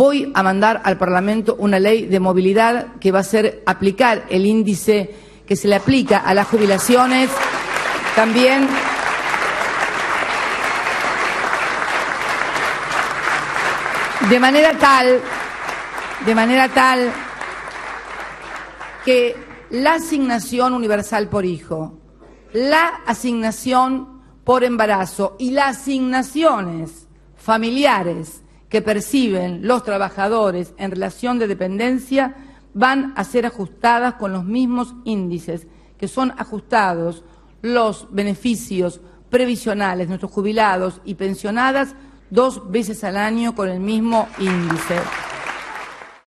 voy a mandar al Parlamento una ley de movilidad que va a ser aplicar el índice que se le aplica a las jubilaciones. También de manera tal, de manera tal que la asignación universal por hijo, la asignación por embarazo y las asignaciones familiares que perciben los trabajadores en relación de dependencia van a ser ajustadas con los mismos índices que son ajustados los beneficios previsionales de nuestros jubilados y pensionadas dos veces al año con el mismo índice.